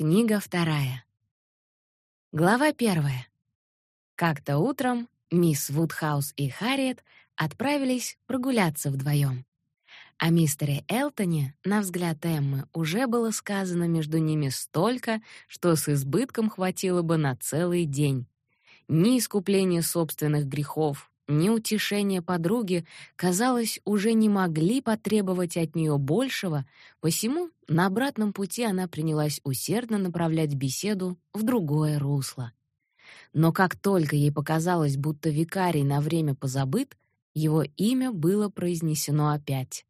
Книга вторая. Глава первая. Как-то утром мисс Вудхаус и Харриет отправились прогуляться вдвоем. О мистере Элтоне, на взгляд Эммы, уже было сказано между ними столько, что с избытком хватило бы на целый день. Ни искупления собственных грехов, ни утешения подруги, казалось, уже не могли потребовать от нее большего, посему на обратном пути она принялась усердно направлять беседу в другое русло. Но как только ей показалось, будто викарий на время позабыт, его имя было произнесено опять.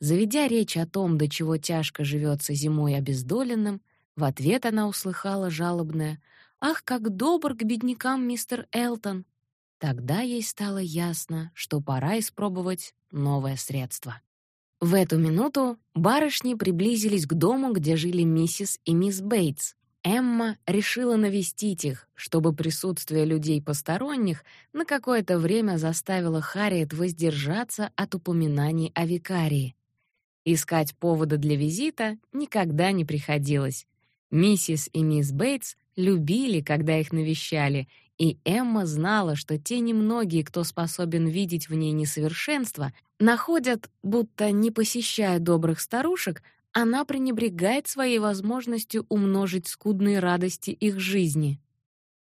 Заведя речь о том, до чего тяжко живется зимой обездоленным, в ответ она услыхала жалобное «Ах, как добр к беднякам мистер Элтон!» Тогда ей стало ясно, что пора испробовать новое средство. В эту минуту барышни приблизились к дому, где жили миссис и мисс Бейтс. Эмма решила навестить их, чтобы присутствие людей посторонних на какое-то время заставило Харриет воздержаться от упоминаний о викарии. Искать повода для визита никогда не приходилось. Миссис и мисс Бейтс любили, когда их навещали, и Эмма знала, что те немногие, кто способен видеть в ней несовершенство, находят, будто не посещая добрых старушек, она пренебрегает своей возможностью умножить скудные радости их жизни.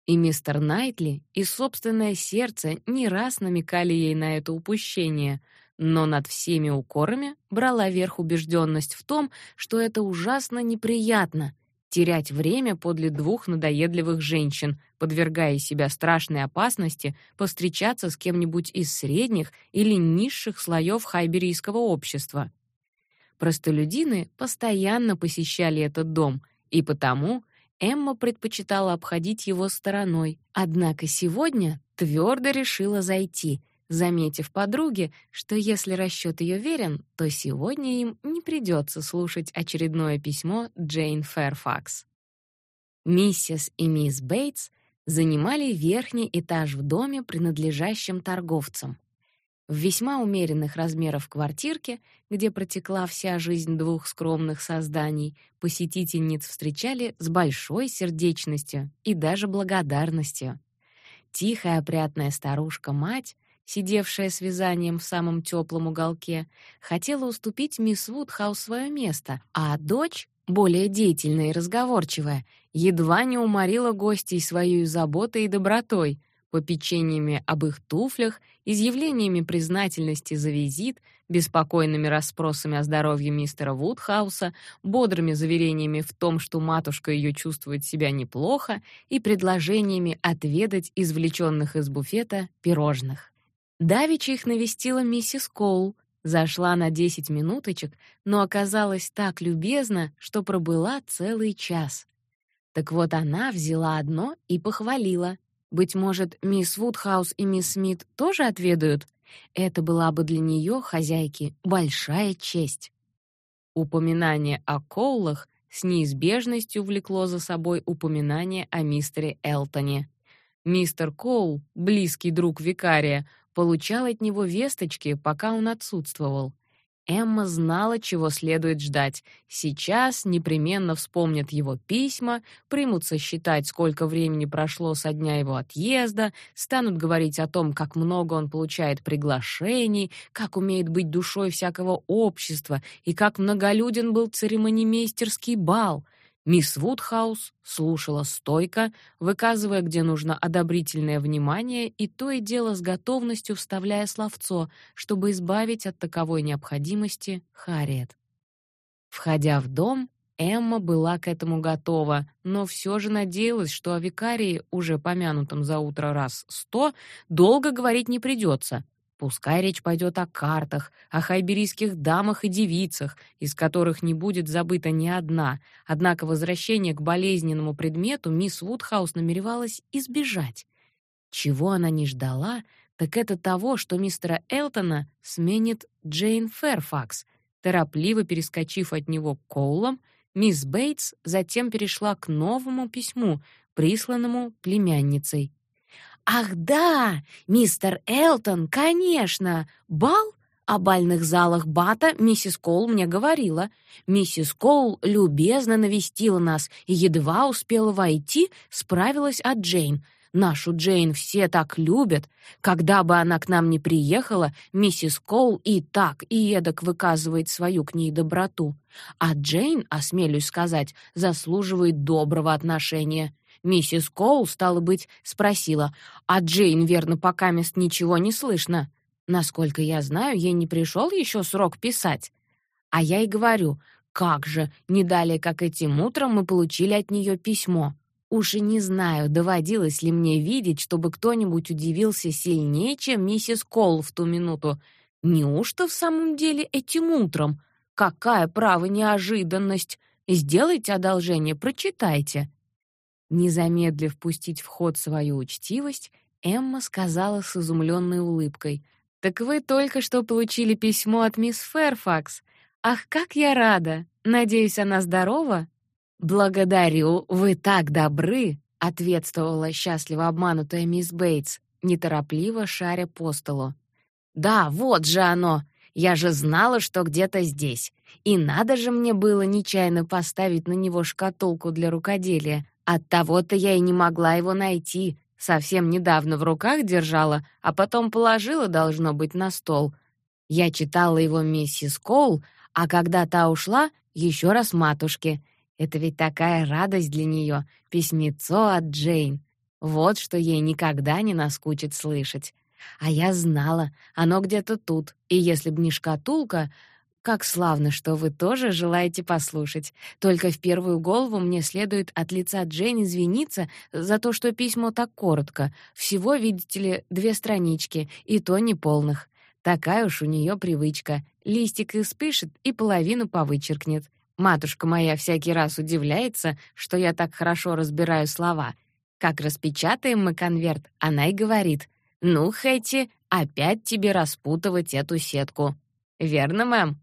И мистер Найтли и собственное сердце не раз намекали ей на это упущение — но над всеми укорами брала верх убежденность в том, что это ужасно неприятно терять время подле двух надоедливых женщин, подвергая себя страшной опасности повстречаться с кем-нибудь из средних или низших слоев хайберийского общества. Простолюдины постоянно посещали этот дом, и потому Эмма предпочитала обходить его стороной. Однако сегодня твердо решила зайти, заметив подруге, что если расчет ее верен, то сегодня им не придется слушать очередное письмо Джейн Фэрфакс. Миссис и мисс Бейтс занимали верхний этаж в доме, принадлежащем торговцам. В весьма умеренных размеров квартирке, где протекла вся жизнь двух скромных созданий, посетительниц встречали с большой сердечностью и даже благодарностью. Тихая опрятная старушка-мать сидевшая с вязанием в самом теплом уголке, хотела уступить мисс Вудхаус свое место, а дочь, более деятельная и разговорчивая, едва не уморила гостей своей заботой и добротой, попечениями об их туфлях, изъявлениями признательности за визит, беспокойными расспросами о здоровье мистера Вудхауса, бодрыми заверениями в том, что матушка ее чувствует себя неплохо, и предложениями отведать извлеченных из буфета пирожных. Давича их навестила миссис Коул, зашла на десять минуточек, но оказалась так любезна, что пробыла целый час. Так вот она взяла одно и похвалила. Быть может, мисс Вудхаус и мисс Смит тоже отведают? Это была бы для нее, хозяйки, большая честь. Упоминание о Коулах с неизбежностью влекло за собой упоминание о мистере Элтоне. Мистер Коул, близкий друг викария, получал от него весточки, пока он отсутствовал. Эмма знала, чего следует ждать. Сейчас непременно вспомнят его письма, примутся считать, сколько времени прошло со дня его отъезда, станут говорить о том, как много он получает приглашений, как умеет быть душой всякого общества и как многолюден был церемонимейстерский бал — Мисс Вудхаус слушала стойко, выказывая, где нужно одобрительное внимание, и то и дело с готовностью вставляя словцо, чтобы избавить от таковой необходимости Харриет. Входя в дом, Эмма была к этому готова, но все же надеялась, что о викарии, уже помянутом за утро раз сто, долго говорить не придется — Пускай речь пойдет о картах, о хайберийских дамах и девицах, из которых не будет забыта ни одна. Однако возвращение к болезненному предмету мисс Вудхаус намеревалась избежать. Чего она не ждала, так это того, что мистера Элтона сменит Джейн Фэрфакс. Торопливо перескочив от него к Коулам, мисс Бейтс затем перешла к новому письму, присланному племянницей. «Ах да, мистер Элтон, конечно! Бал? о бальных залах Бата миссис Коул мне говорила. Миссис Коул любезно навестила нас и едва успела войти, справилась от Джейн. Нашу Джейн все так любят. Когда бы она к нам не приехала, миссис Коул и так и эдак выказывает свою к ней доброту. А Джейн, осмелюсь сказать, заслуживает доброго отношения. Миссис Коул, стало быть, спросила, а Джейн, верно, пока мест ничего не слышно. Насколько я знаю, ей не пришел еще срок писать. А я и говорю, как же, не далее, как этим утром мы получили от нее письмо. Уж и не знаю, доводилось ли мне видеть, чтобы кто-нибудь удивился сильнее, чем миссис Кол в ту минуту. Неужто в самом деле этим утром? Какая право неожиданность! Сделайте одолжение, прочитайте. Не замедлив пустить в ход свою учтивость, Эмма сказала с изумленной улыбкой — так вы только что получили письмо от мисс Фэрфакс. Ах, как я рада. Надеюсь, она здорова? Благодарю, вы так добры, ответствовала счастливо обманутая мисс Бейтс, неторопливо шаря по столу. Да, вот же оно. Я же знала, что где-то здесь. И надо же мне было нечаянно поставить на него шкатулку для рукоделия. Оттого-то я и не могла его найти. Совсем недавно в руках держала, а потом положила, должно быть, на стол. Я читала его миссис Коул, а когда та ушла, еще раз матушке. Это ведь такая радость для нее, письмецо от Джейн. Вот что ей никогда не наскучит слышать. А я знала, оно где-то тут, и если б не шкатулка, как славно, что вы тоже желаете послушать. Только в первую голову мне следует от лица Джейн извиниться за то, что письмо так коротко. Всего, видите ли, две странички, и то не полных. Такая уж у нее привычка. Листик испишет и половину повычеркнет. Матушка моя всякий раз удивляется, что я так хорошо разбираю слова. Как распечатаем мы конверт, она и говорит: "Ну, Хэти, опять тебе распутывать эту сетку". Верно, мэм?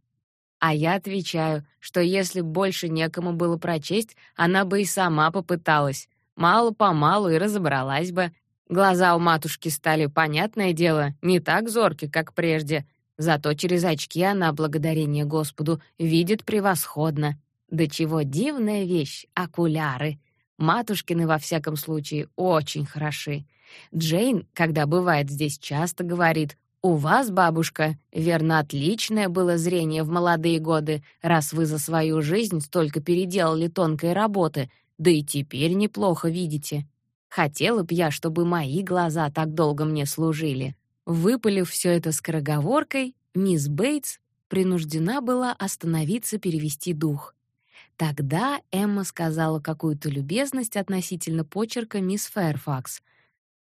А я отвечаю, что если больше некому было прочесть, она бы и сама попыталась. Мало-помалу и разобралась бы. Глаза у матушки стали, понятное дело, не так зорки, как прежде. Зато через очки она, благодарение Господу, видит превосходно. Да чего дивная вещь — окуляры. Матушкины, во всяком случае, очень хороши. Джейн, когда бывает здесь, часто говорит, у вас, бабушка, верно, отличное было зрение в молодые годы, раз вы за свою жизнь столько переделали тонкой работы, да и теперь неплохо видите. Хотела б я, чтобы мои глаза так долго мне служили. Выпалив все это скороговоркой, мисс Бейтс принуждена была остановиться перевести дух. Тогда Эмма сказала какую-то любезность относительно почерка мисс Фэрфакс.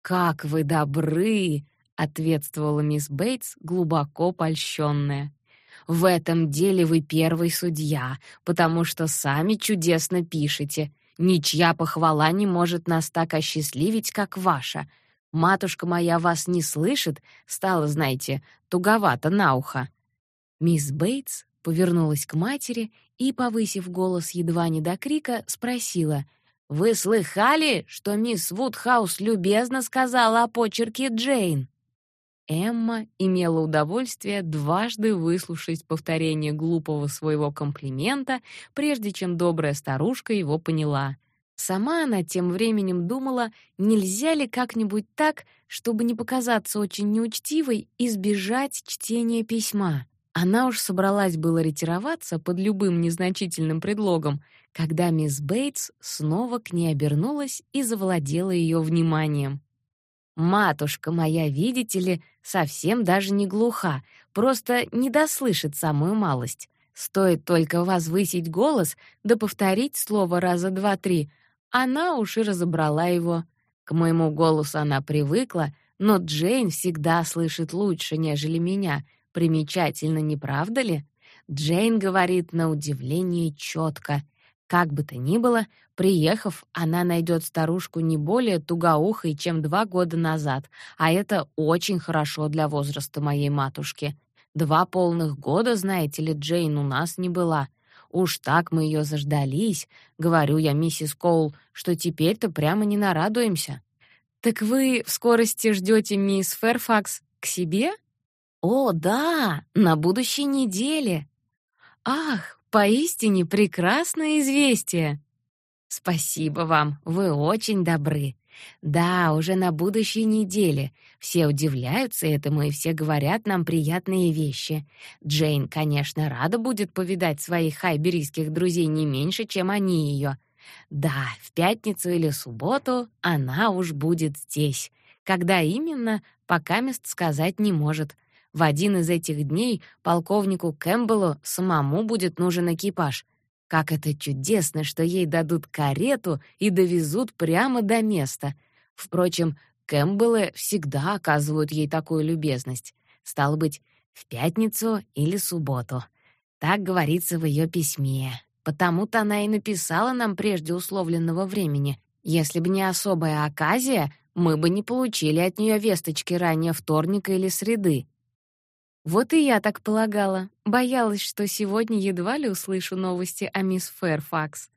«Как вы добры!» Ответствовала мисс Бейтс, глубоко польщенная. В этом деле вы первый судья, потому что сами чудесно пишете. Ничья похвала не может нас так осчастливить, как ваша. Матушка моя вас не слышит, стало, знаете, туговато на ухо. Мисс Бейтс повернулась к матери и, повысив голос едва не до крика, спросила: "Вы слыхали, что мисс Вудхаус любезно сказала о почерке Джейн?" Эмма имела удовольствие дважды выслушать повторение глупого своего комплимента, прежде чем добрая старушка его поняла. Сама она тем временем думала, нельзя ли как-нибудь так, чтобы не показаться очень неучтивой, избежать чтения письма. Она уж собралась было ретироваться под любым незначительным предлогом, когда мисс Бейтс снова к ней обернулась и завладела ее вниманием. Матушка моя, видите ли, совсем даже не глуха, просто не дослышит самую малость. Стоит только возвысить голос, да повторить слово раза два-три, она уж и разобрала его. К моему голосу она привыкла, но Джейн всегда слышит лучше, нежели меня. Примечательно, не правда ли? Джейн говорит на удивление четко — как бы то ни было, приехав, она найдет старушку не более тугоухой, чем два года назад, а это очень хорошо для возраста моей матушки. Два полных года, знаете ли, Джейн у нас не была. Уж так мы ее заждались, говорю я миссис Коул, что теперь-то прямо не нарадуемся. Так вы в скорости ждете мисс Фэрфакс к себе? О, да, на будущей неделе. Ах, поистине прекрасное известие. Спасибо вам, вы очень добры. Да, уже на будущей неделе. Все удивляются этому и все говорят нам приятные вещи. Джейн, конечно, рада будет повидать своих хайберийских друзей не меньше, чем они ее. Да, в пятницу или субботу она уж будет здесь. Когда именно, пока мест сказать не может. В один из этих дней полковнику Кэмпбеллу самому будет нужен экипаж. Как это чудесно, что ей дадут карету и довезут прямо до места. Впрочем, Кэмпбеллы всегда оказывают ей такую любезность. Стало быть, в пятницу или субботу. Так говорится в ее письме. Потому-то она и написала нам прежде условленного времени. Если бы не особая оказия, мы бы не получили от нее весточки ранее вторника или среды. Вот и я так полагала. Боялась, что сегодня едва ли услышу новости о мисс Фэрфакс.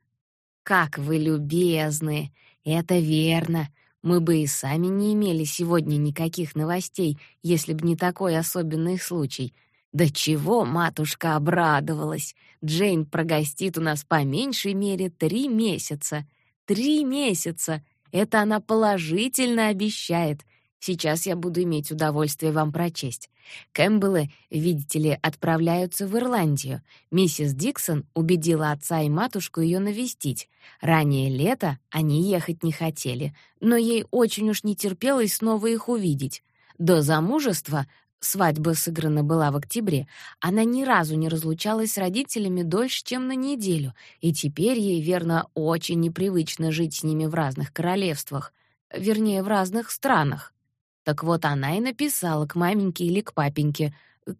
Как вы любезны. Это верно. Мы бы и сами не имели сегодня никаких новостей, если бы не такой особенный случай. Да чего матушка обрадовалась. Джейн прогостит у нас по меньшей мере три месяца. Три месяца. Это она положительно обещает. Сейчас я буду иметь удовольствие вам прочесть. Кэмпбеллы, видите ли, отправляются в Ирландию. Миссис Диксон убедила отца и матушку ее навестить. Ранее лето они ехать не хотели, но ей очень уж не терпелось снова их увидеть. До замужества свадьба сыграна была в октябре, она ни разу не разлучалась с родителями дольше, чем на неделю, и теперь ей, верно, очень непривычно жить с ними в разных королевствах, вернее, в разных странах. Так вот она и написала к маменьке или к папеньке.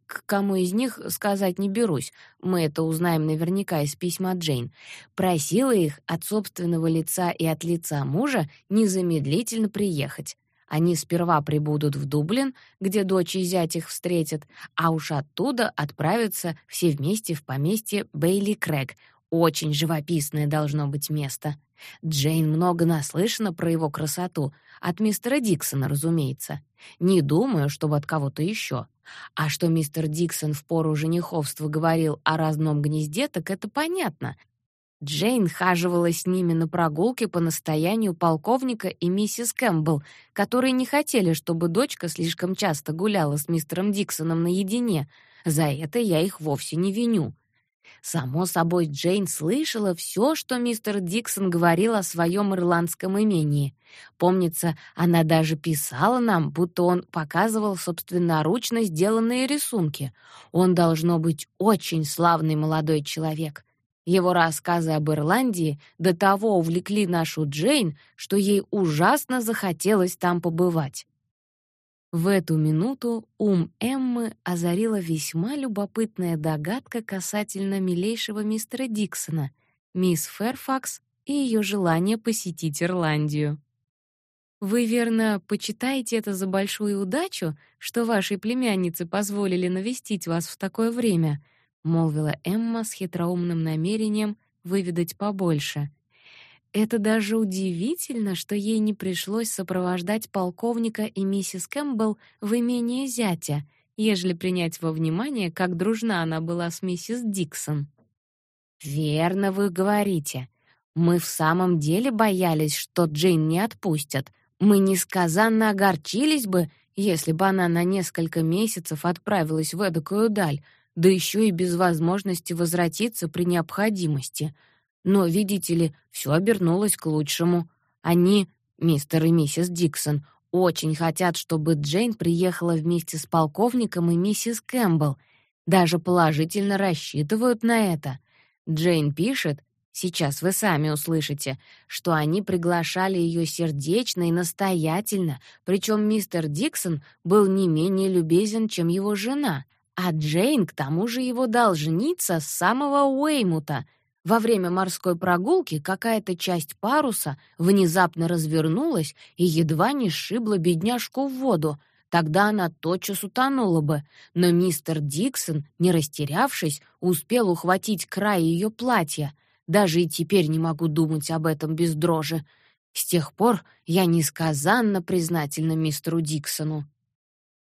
К кому из них сказать не берусь. Мы это узнаем наверняка из письма Джейн. Просила их от собственного лица и от лица мужа незамедлительно приехать. Они сперва прибудут в Дублин, где дочь и зять их встретят, а уж оттуда отправятся все вместе в поместье Бейли Крэг. Очень живописное должно быть место. Джейн много наслышана про его красоту, от мистера Диксона, разумеется. Не думаю, чтобы от кого-то еще. А что мистер Диксон в пору жениховства говорил о разном гнезде, так это понятно. Джейн хаживала с ними на прогулке по настоянию полковника и миссис Кэмпбелл, которые не хотели, чтобы дочка слишком часто гуляла с мистером Диксоном наедине. За это я их вовсе не виню. Само собой, Джейн слышала все, что мистер Диксон говорил о своем ирландском имении. Помнится, она даже писала нам, будто он показывал собственноручно сделанные рисунки. Он должно быть очень славный молодой человек. Его рассказы об Ирландии до того увлекли нашу Джейн, что ей ужасно захотелось там побывать. В эту минуту ум Эммы озарила весьма любопытная догадка касательно милейшего мистера Диксона, мисс Фэрфакс и ее желание посетить Ирландию. Вы верно почитаете это за большую удачу, что вашей племяннице позволили навестить вас в такое время, молвила Эмма с хитроумным намерением выведать побольше. Это даже удивительно, что ей не пришлось сопровождать полковника и миссис Кэмпбелл в имение зятя, ежели принять во внимание, как дружна она была с миссис Диксон. Верно вы говорите. Мы в самом деле боялись, что Джейн не отпустят. Мы несказанно огорчились бы, если бы она на несколько месяцев отправилась в эдакую даль, да еще и без возможности возвратиться при необходимости — но, видите ли, все обернулось к лучшему. Они, мистер и миссис Диксон, очень хотят, чтобы Джейн приехала вместе с полковником и миссис Кэмпбелл. Даже положительно рассчитывают на это. Джейн пишет, сейчас вы сами услышите, что они приглашали ее сердечно и настоятельно, причем мистер Диксон был не менее любезен, чем его жена, а Джейн к тому же его жениться с самого Уэймута — во время морской прогулки какая-то часть паруса внезапно развернулась и едва не сшибла бедняжку в воду. Тогда она тотчас утонула бы, но мистер Диксон, не растерявшись, успел ухватить край ее платья. Даже и теперь не могу думать об этом без дрожи. С тех пор я несказанно признательна мистеру Диксону.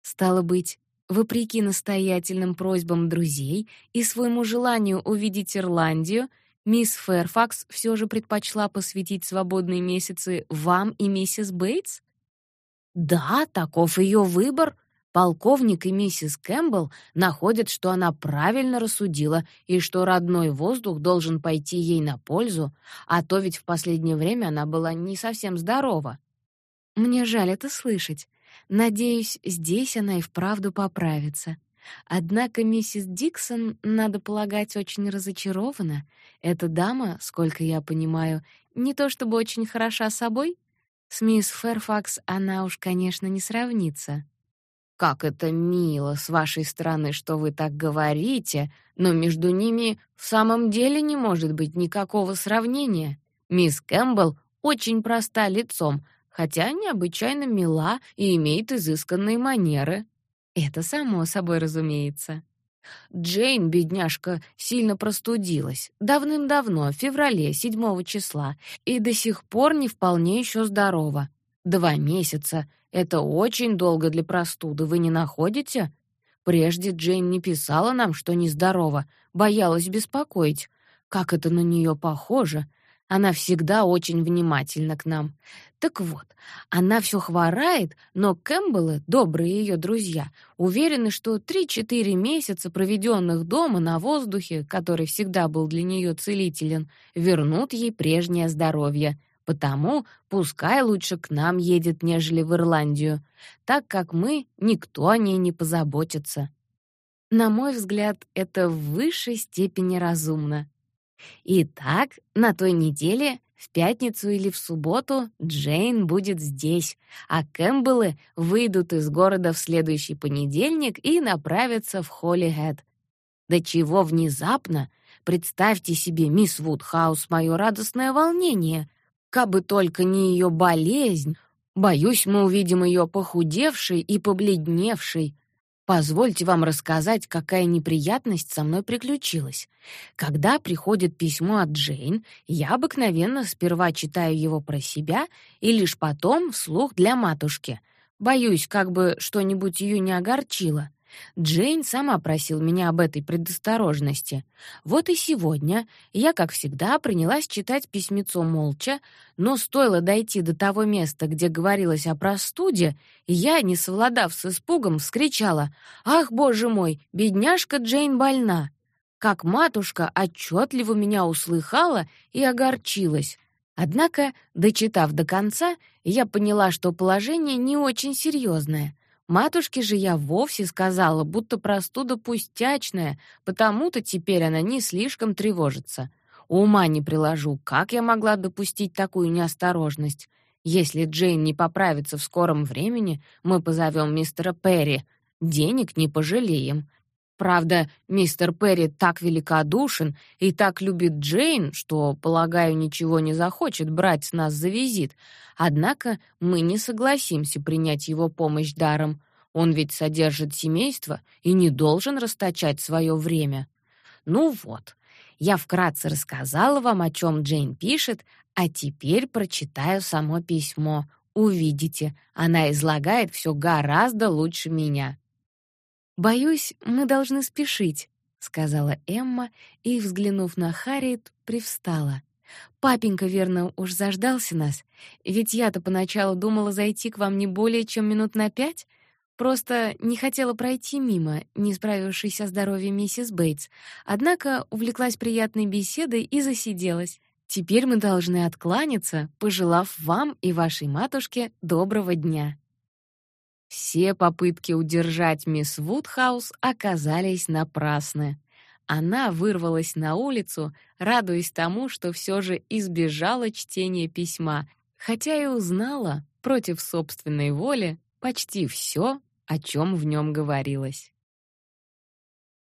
Стало быть, вопреки настоятельным просьбам друзей и своему желанию увидеть Ирландию, мисс Фэрфакс все же предпочла посвятить свободные месяцы вам и миссис Бейтс? Да, таков ее выбор. Полковник и миссис Кэмпбелл находят, что она правильно рассудила и что родной воздух должен пойти ей на пользу, а то ведь в последнее время она была не совсем здорова. Мне жаль это слышать. Надеюсь, здесь она и вправду поправится. Однако миссис Диксон, надо полагать, очень разочарована. Эта дама, сколько я понимаю, не то чтобы очень хороша собой. С мисс Фэрфакс она уж, конечно, не сравнится. Как это мило с вашей стороны, что вы так говорите, но между ними в самом деле не может быть никакого сравнения. Мисс Кэмпбелл очень проста лицом, хотя необычайно мила и имеет изысканные манеры. Это само собой разумеется. Джейн, бедняжка, сильно простудилась. Давным-давно, в феврале, 7 числа, и до сих пор не вполне еще здорова. Два месяца — это очень долго для простуды, вы не находите? Прежде Джейн не писала нам, что нездорова, боялась беспокоить. Как это на нее похоже! Она всегда очень внимательна к нам. Так вот, она все хворает, но Кэмпбеллы, добрые ее друзья, уверены, что 3-4 месяца, проведенных дома на воздухе, который всегда был для нее целителен, вернут ей прежнее здоровье. Потому пускай лучше к нам едет, нежели в Ирландию, так как мы никто о ней не позаботится. На мой взгляд, это в высшей степени разумно. Итак, на той неделе, в пятницу или в субботу, Джейн будет здесь, а Кэмпбеллы выйдут из города в следующий понедельник и направятся в Холлихэт. Да чего внезапно! Представьте себе, мисс Вудхаус, мое радостное волнение. Кабы только не ее болезнь, боюсь, мы увидим ее похудевшей и побледневшей. Позвольте вам рассказать, какая неприятность со мной приключилась. Когда приходит письмо от Джейн, я обыкновенно сперва читаю его про себя и лишь потом вслух для матушки. Боюсь, как бы что-нибудь ее не огорчило. Джейн сама просил меня об этой предосторожности. Вот и сегодня я, как всегда, принялась читать письмецо молча, но стоило дойти до того места, где говорилось о простуде, я, не совладав с испугом, вскричала: "Ах, боже мой, бедняжка Джейн больна!" Как матушка отчетливо меня услыхала и огорчилась. Однако, дочитав до конца, я поняла, что положение не очень серьезное. Матушке же я вовсе сказала, будто простуда пустячная, потому-то теперь она не слишком тревожится. Ума не приложу, как я могла допустить такую неосторожность. Если Джейн не поправится в скором времени, мы позовем мистера Перри. Денег не пожалеем. Правда, мистер Перри так великодушен и так любит Джейн, что, полагаю, ничего не захочет брать с нас за визит. Однако мы не согласимся принять его помощь даром. Он ведь содержит семейство и не должен расточать свое время. Ну вот, я вкратце рассказала вам, о чем Джейн пишет, а теперь прочитаю само письмо. Увидите, она излагает все гораздо лучше меня. Боюсь, мы должны спешить, сказала Эмма и, взглянув на Харриет, привстала. Папенька, верно, уж заждался нас, ведь я-то поначалу думала зайти к вам не более чем минут на пять, просто не хотела пройти мимо, не справившись о здоровье миссис Бейтс. Однако увлеклась приятной беседой и засиделась. Теперь мы должны откланяться, пожелав вам и вашей матушке доброго дня. Все попытки удержать мисс Вудхаус оказались напрасны. Она вырвалась на улицу, радуясь тому, что все же избежала чтения письма, хотя и узнала против собственной воли почти все, о чем в нем говорилось.